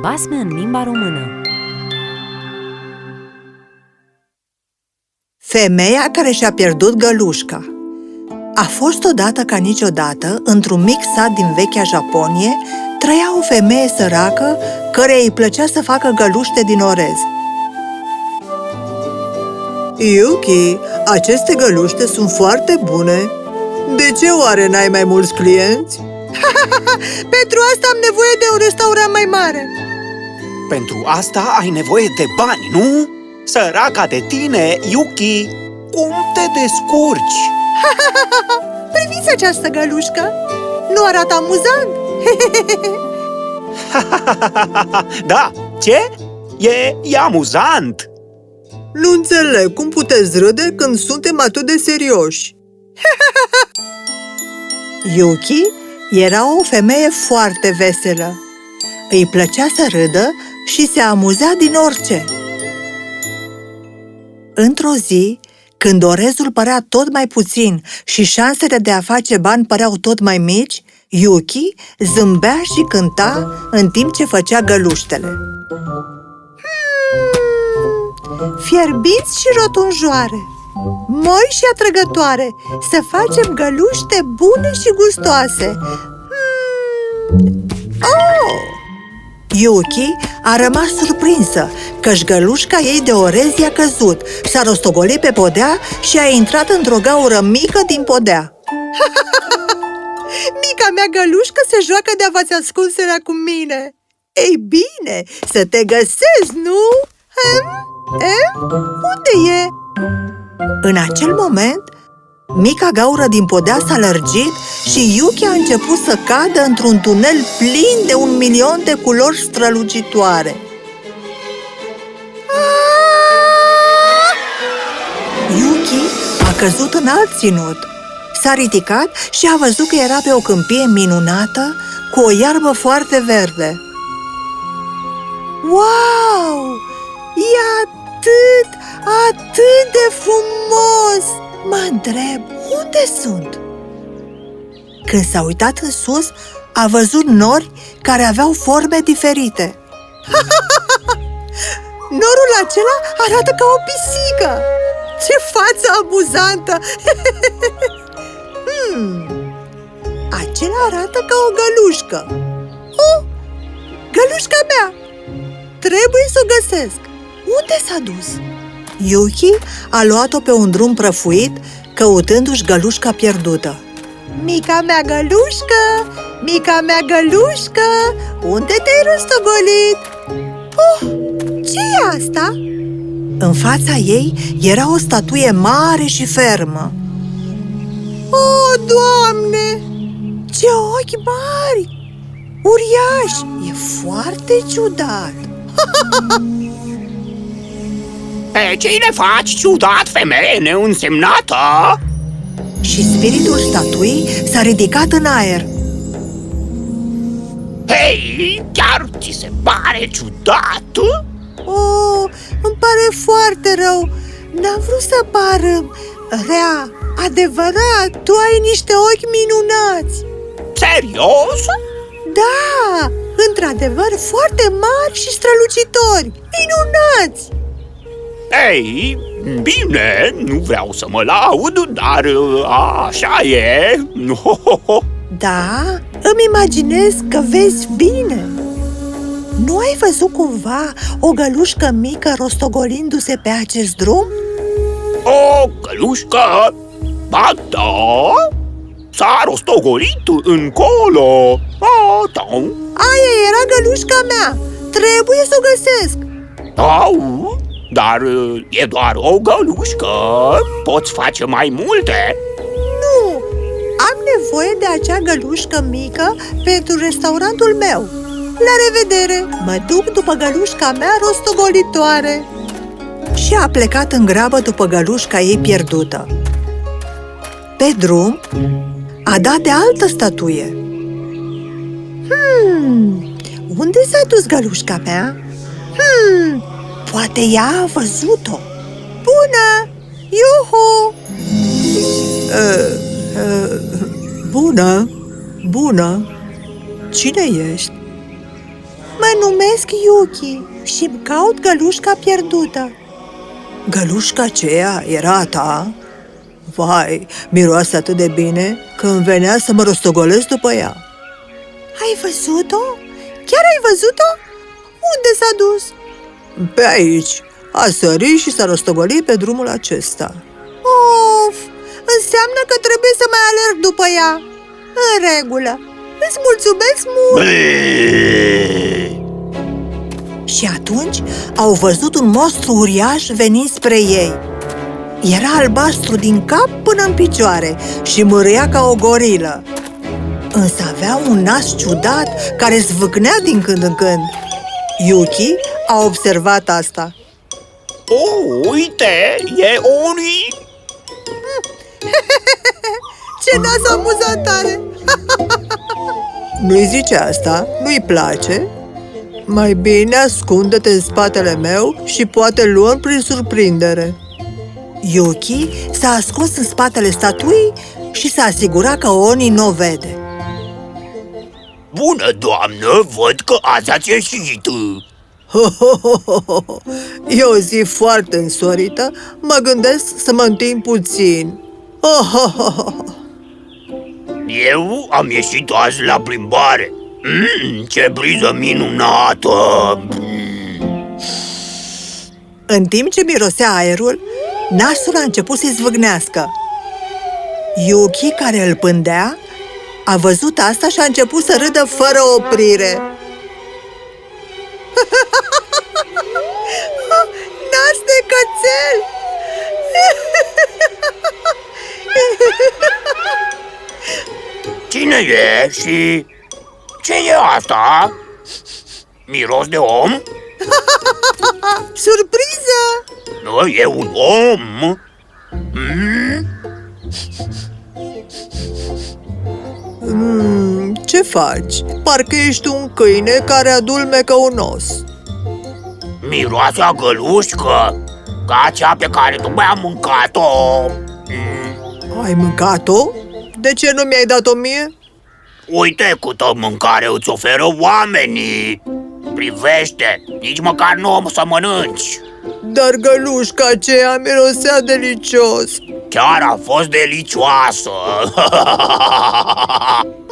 Basme în limba română Femeia care și-a pierdut gălușca A fost odată ca niciodată, într-un mic sat din vechea Japonie, trăia o femeie săracă care îi plăcea să facă găluște din orez. Yuki, aceste găluște sunt foarte bune. De ce oare n-ai mai mulți clienți? Pentru asta am nevoie de un restaurant mai mare. Pentru asta ai nevoie de bani, nu? Săraca de tine, Yuki, cum te descurci? Priviți această gălușcă! Nu arată amuzant? da, ce? E, e amuzant! Nu înțeleg cum puteți râde când suntem atât de serioși. Yuki era o femeie foarte veselă. Îi plăcea să râdă și se amuza din orice. Într-o zi, când orezul părea tot mai puțin și șansele de a face bani păreau tot mai mici, Yuki zâmbea și cânta în timp ce făcea găluștele. Hmm, fierbiți și rotunjoare, moi și atrăgătoare, să facem găluște bune și gustoase. Hmm. Oh! Yuki a rămas surprinsă că gălușca ei de orez i-a căzut, s-a rostogolit pe podea și a intrat într-o gaură mică din podea. Mica mea gălușcă se joacă de-a v-ați ascunserea cu mine. Ei bine, să te găsesc, nu? Hem? Hem? Unde e? În acel moment, mica gaură din podea s-a lărgit și Yuki a început să cadă într-un tunel plin de un milion de culori strălucitoare. Yuki a căzut în alt ținut. S-a ridicat și a văzut că era pe o câmpie minunată cu o iarbă foarte verde. Wow! E atât, atât de frumos! Mă întreb, unde sunt? Când s-a uitat în sus, a văzut nori care aveau forme diferite. Norul acela arată ca o pisică! Ce față amuzantă! hmm, acela arată ca o gălușcă. Oh, gălușca mea! Trebuie să o găsesc. Unde s-a dus? Yuki a luat-o pe un drum prăfuit, căutându-și gălușca pierdută. Mica mea gălușcă! Mica mea gălușcă! Unde te-ai răstogolit? Oh, ce e asta? În fața ei era o statuie mare și fermă. O, Doamne! Ce ochi mari! Uriași! E foarte ciudat! Pe cine faci, ciudat, femeie neînsemnată? Și spiritul statuii s-a ridicat în aer. Hei, chiar ți se pare ciudat? Oh, îmi pare foarte rău. N-am vrut să par rea. Adevărat, tu ai niște ochi minunați. Serios? Da, într-adevăr foarte mari și strălucitori. Minunați! Ei, bine, nu vreau să mă laud, dar așa e. Da, îmi imaginez că vezi bine. Nu ai văzut cumva o gălușcă mică rostogolindu-se pe acest drum? O gălușcă? Ba da, s-a rostogolit încolo A, da. Aia era gălușca mea, trebuie să o găsesc Au, dar e doar o gălușcă, poți face mai multe. Nu, am nevoie de acea gălușcă mică pentru restaurantul meu. La revedere! Mă duc după gălușca mea rostogolitoare. Și a plecat în grabă după gălușca ei pierdută. Pe drum, a dat de altă statuie. Hmm, unde s-a dus gălușca mea? Hmm, poate ea a văzut-o Bună! Iuhu! Uh, uh, bună! Bună! Cine ești? Mă numesc Yuki și îmi caut gălușca pierdută. Gălușca aceea era a ta? Vai, miroase atât de bine că îmi venea să mă rostogolesc după ea. Ai văzut-o? Chiar ai văzut-o? Unde s-a dus? Pe aici. A sărit și s-a rostogolit pe drumul acesta. Of! Înseamnă că trebuie să mai alerg după ea. În regulă. Îți mulțumesc mult! Și atunci au văzut un monstru uriaș venind spre ei. Era albastru din cap până în picioare și mârâia ca o gorilă. Însă avea un nas ciudat care zvâcnea din când în când. Yuki a observat asta. Oh, uite, e Oni! Ce nas amuzant are! Nu-i zice asta? Nu-i place? Mai bine ascunde-te în spatele meu și poate luăm prin surprindere. Yuki s-a ascuns în spatele statuii și s-a asigurat că Oni nu o vede. Bună, doamnă, văd că azi ați ieșit. E o zi foarte însorită, mă gândesc să mă întind puțin. Eu am ieșit azi la plimbare. Mm, ce briză minunată! Mm. În timp ce mirosea aerul, nasul a început să-i zvâgnească. Yuki, care îl pândea, a văzut asta și a început să râdă fără oprire. Nas de cățel! Cine e și ce e asta? Miros de om? Surpriză! Nu, e un om. Mm? Mm, ce faci? Parcă ești un câine care adulmecă un os. Miroase a gălușcă, ca cea pe care tu mi-ai mâncat-o. Mm. Ai mâncat-o? De ce nu mi-ai dat-o mie? Uite câtă mâncare îți oferă oamenii! Privește, nici măcar nu o să mănânci! Dar gălușca aceea mirosea delicios. Chiar a fost delicioasă!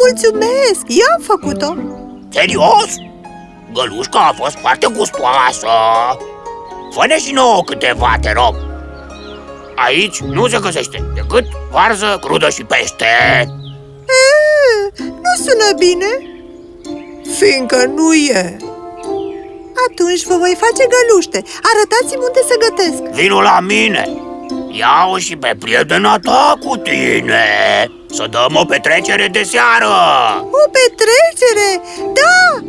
Mulțumesc, eu am făcut-o. Serios? Gălușca a fost foarte gustoasă! Fă-ne și nouă câteva, te rog! Aici nu se găsește decât varză crudă și pește! E, nu sună bine. Fiindcă nu e. Atunci vă voi face găluște. Arătați-mi unde să gătesc. Vino la mine! Ia-o și pe prietena ta cu tine! Să dăm o petrecere de seară! O petrecere! Da!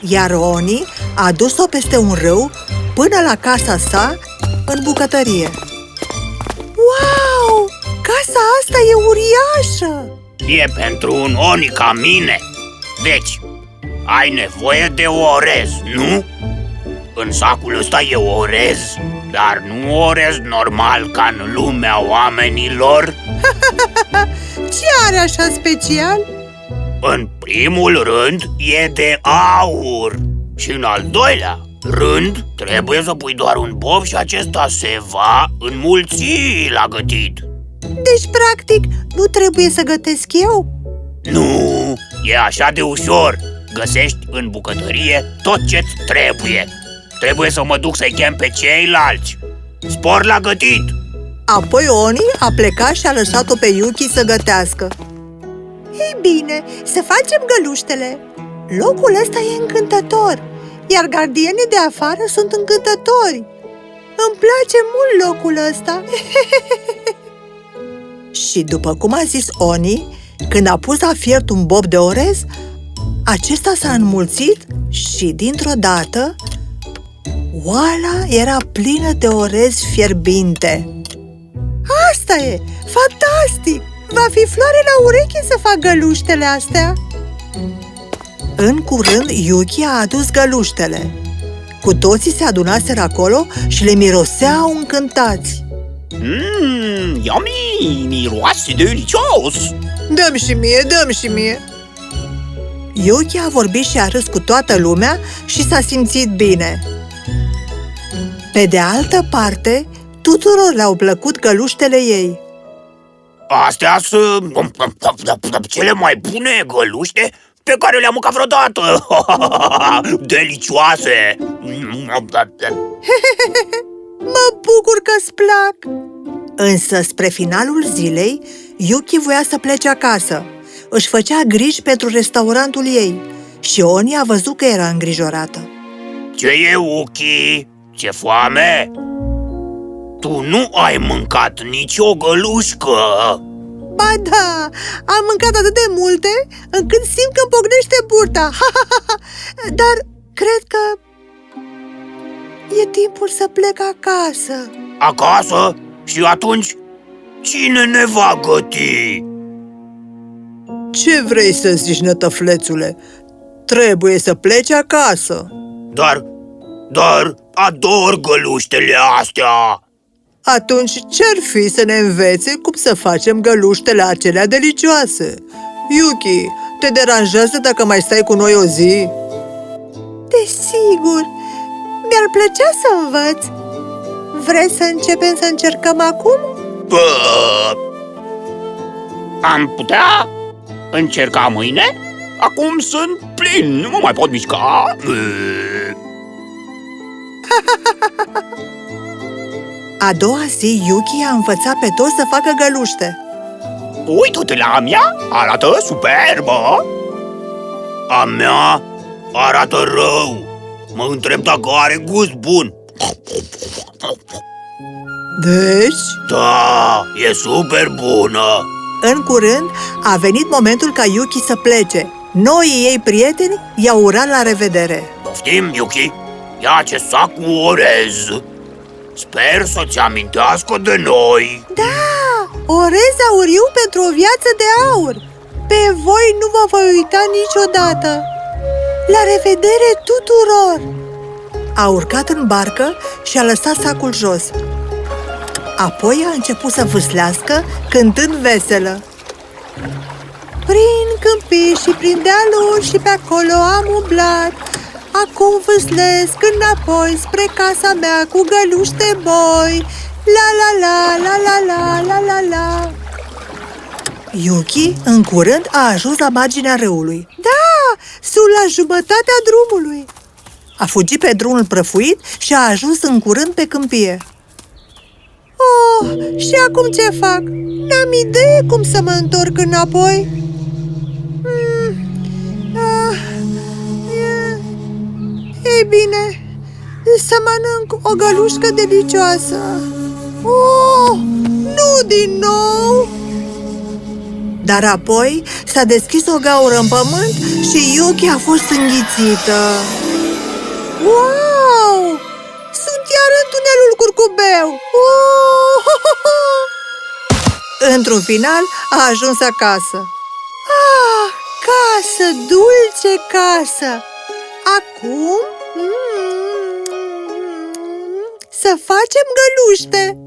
Iar Oni a dus-o peste un râu până la casa sa în bucătărie. Wow! Casa asta e uriașă! E pentru un oni ca mine Deci, ai nevoie de orez, nu? În sacul ăsta e orez Dar nu orez normal ca în lumea oamenilor. Ce are așa special? În primul rând e de aur. Și în al doilea rând trebuie să pui doar un bob și acesta se va înmulți la gătit. Deci, practic, nu trebuie să gătesc eu? Nu, e așa de ușor. Găsești în bucătărie tot ce-ți trebuie Trebuie să mă duc să-i chem pe ceilalți. Spor la gătit. Apoi Oni a plecat și a lăsat-o pe Yuki să gătească. Ei bine, să facem găluștele. Locul ăsta e încântător Iar gardienii de afară sunt încântători. Îmi place mult locul ăsta. Și după cum a zis Oni, când a pus la fiert un bob de orez, acesta s-a înmulțit și, dintr-o dată, oala era plină de orez fierbinte. Asta e! Fantastic! Va fi floare la ureche să fac găluștele astea! În curând, Yuki a adus găluștele. Cu toții se adunaseră acolo și le miroseau încântați. Mmm, yummy, miroase delicios! Dăm și mie, dăm și mie! Yuki a vorbit și a râs cu toată lumea și s-a simțit bine. Pe de altă parte, tuturor le-au plăcut găluștele ei. Astea sunt cele mai bune găluște pe care le-am mâncat vreodată. Delicioase! Mă bucur că-ți plac! Însă, spre finalul zilei, Yuki voia să plece acasă. Își făcea griji pentru restaurantul ei și Oni a văzut că era îngrijorată. Ce e, Uchi? Ce foame? Tu nu ai mâncat nicio gălușcă! Ba da, am mâncat atât de multe încât simt că îmi pocnește burta Dar cred că e timpul să plec acasă Acasă? Și atunci, cine ne va găti? Ce vrei să zici, nătăflețule? Trebuie să pleci acasă Dar, dar, ador găluștele astea! Atunci ce-ar fi să ne învețe cum să facem găluștele acelea delicioase? Yuki, te deranjează dacă mai stai cu noi o zi? Desigur, mi-ar plăcea să învăț Vrei să începem să încercăm acum? Bă, am putea încerca mâine? Acum sunt plin, nu mă mai pot mișca. A doua zi, Yuki a învățat pe toți să facă găluște. Uită-te la a mea, arată superbă. A mea arată rău. Mă întreb dacă are gust bun. Deci, Da, e super bună. În curând, a venit momentul ca Yuki să plece. Noii ei prieteni i-au urat la revedere. Poftim, Yuki? Ia ce sac cu orez. Sper să-ți amintească de noi. Da, orez auriu pentru o viață de aur. Pe voi nu vă voi uita niciodată. La revedere tuturor! A urcat în barcă și a lăsat sacul jos. Apoi a început să vâslească, cântând veselă. Prin câmpii și prin dealuri și pe acolo am umblat Acum vâslesc înapoi spre casa mea cu găluște boi La la la la la la la la la. Yuki, în curând, a ajuns la marginea râului. Da, sunt la jumătatea drumului. A fugit pe drumul prăfuit și a ajuns în curând pe câmpie. Oh, și acum ce fac? N-am idee cum să mă întorc înapoi Ei bine, să mănânc o gălușcă delicioasă Oh, nu din nou! Dar apoi s-a deschis o gaură în pământ și Yuki a fost înghițită Wow! Sunt iar în tunelul curcubeu! Oh! Într-un final a ajuns acasă Ah, casă, dulce casă! Acum mm, să facem găluște!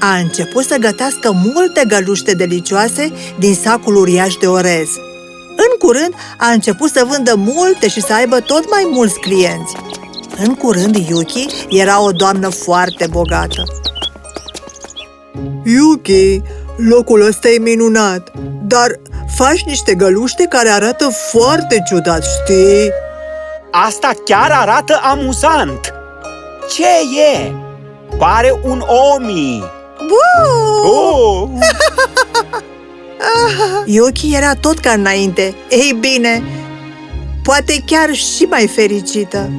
A început să gătească multe găluște delicioase din sacul uriaș de orez. În curând a început să vândă multe și să aibă tot mai mulți clienți. În curând, Yuki era o doamnă foarte bogată. Yuki, locul ăsta e minunat, dar faci niște găluște care arată foarte ciudat, știi? Asta chiar arată amuzant! Ce e? Pare un omi! Buu! Oh! Yuki era tot ca înainte. Ei bine, poate chiar și mai fericită.